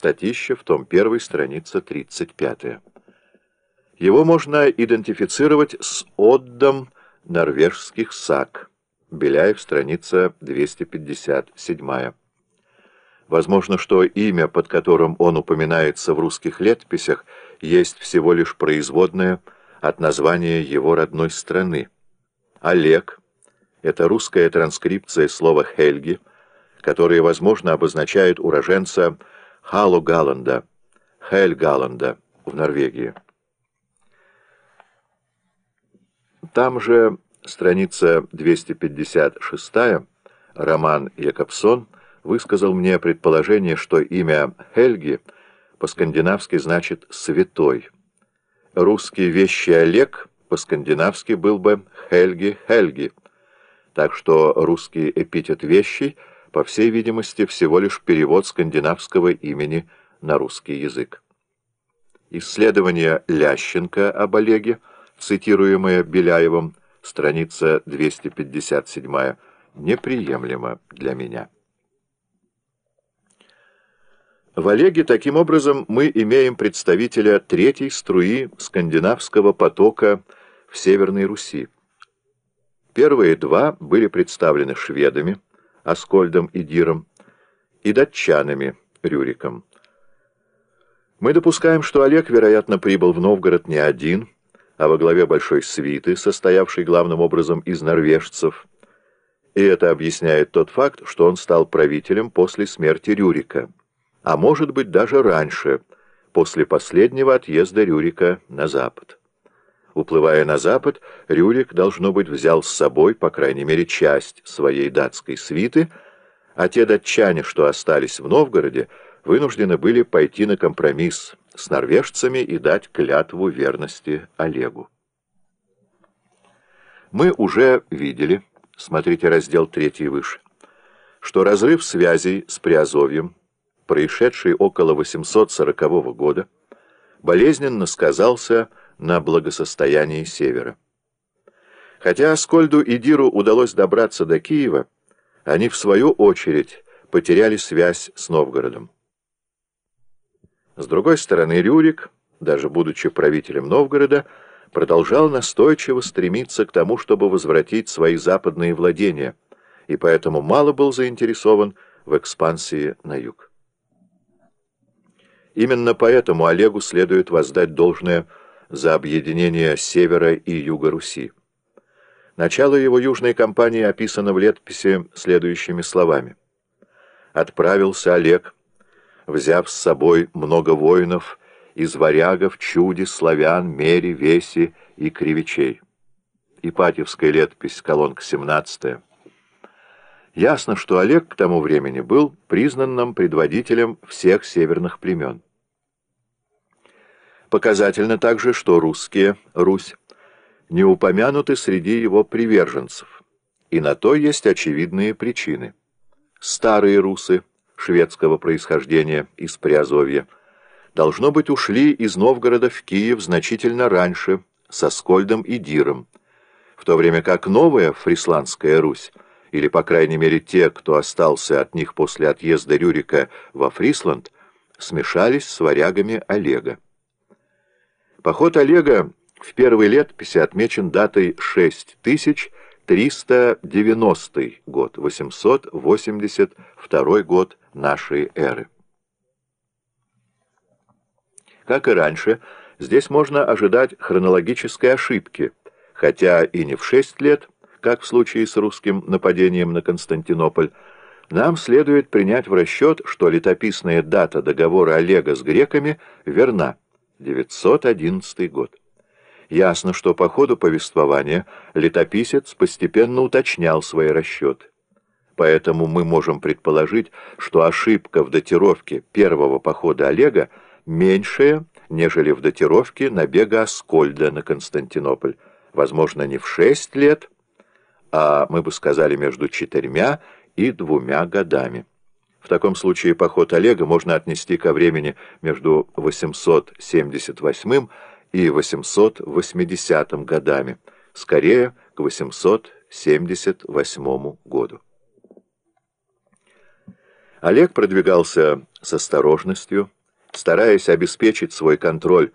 Татищев, том 1, страница 35. Его можно идентифицировать с отдом норвежских саг. Беляев, страница 257. Возможно, что имя, под которым он упоминается в русских летописях, есть всего лишь производное от названия его родной страны. Олег — это русская транскрипция слова «Хельги», которое, возможно, обозначает уроженца Халу-Галланда, Хель-Галланда в Норвегии. Там же страница 256 Роман Якобсон высказал мне предположение, что имя Хельги по-скандинавски значит «святой». Русский вещий Олег по-скандинавски был бы Хельги-Хельги, так что русский эпитет «вещий» по всей видимости, всего лишь перевод скандинавского имени на русский язык. Исследование Лященко об Олеге, цитируемое Беляевым, страница 257, неприемлемо для меня. В Олеге, таким образом, мы имеем представителя третьей струи скандинавского потока в Северной Руси. Первые два были представлены шведами, Аскольдом и Диром, и датчанами Рюриком. Мы допускаем, что Олег, вероятно, прибыл в Новгород не один, а во главе большой свиты, состоявшей главным образом из норвежцев, и это объясняет тот факт, что он стал правителем после смерти Рюрика, а может быть даже раньше, после последнего отъезда Рюрика на запад. Уплывая на запад, Рюрик, должно быть, взял с собой, по крайней мере, часть своей датской свиты, а те датчане, что остались в Новгороде, вынуждены были пойти на компромисс с норвежцами и дать клятву верности Олегу. Мы уже видели, смотрите раздел 3 выше, что разрыв связей с Приазовьем, происшедший около 840 года, болезненно сказался на благосостоянии Севера. Хотя Аскольду и Диру удалось добраться до Киева, они, в свою очередь, потеряли связь с Новгородом. С другой стороны, Рюрик, даже будучи правителем Новгорода, продолжал настойчиво стремиться к тому, чтобы возвратить свои западные владения, и поэтому мало был заинтересован в экспансии на юг. Именно поэтому Олегу следует воздать должное за объединение севера и юга Руси. Начало его южной кампании описано в летописи следующими словами. «Отправился Олег, взяв с собой много воинов из варягов, чуди, славян, мери, веси и кривичей». Ипатьевская летопись, колонка 17 Ясно, что Олег к тому времени был признанным предводителем всех северных племен. Показательно также, что русские, Русь, не упомянуты среди его приверженцев, и на то есть очевидные причины. Старые русы шведского происхождения из Приазовья должно быть ушли из Новгорода в Киев значительно раньше, со Скольдом и Диром, в то время как новая Фрисландская Русь, или, по крайней мере, те, кто остался от них после отъезда Рюрика во Фрисланд, смешались с варягами Олега. Поход Олега в первой летописи отмечен датой 6390 год, 882 год нашей эры. Как и раньше, здесь можно ожидать хронологической ошибки, хотя и не в 6 лет, как в случае с русским нападением на Константинополь, нам следует принять в расчет, что летописная дата договора Олега с греками верна. 911 год. Ясно, что по ходу повествования летописец постепенно уточнял свои расчеты. Поэтому мы можем предположить, что ошибка в датировке первого похода Олега меньшая, нежели в датировке набега Аскольда на Константинополь. Возможно, не в шесть лет, а мы бы сказали между четырьмя и двумя годами. В таком случае поход Олега можно отнести ко времени между 878 и 880 годами, скорее к 878 году. Олег продвигался с осторожностью, стараясь обеспечить свой контроль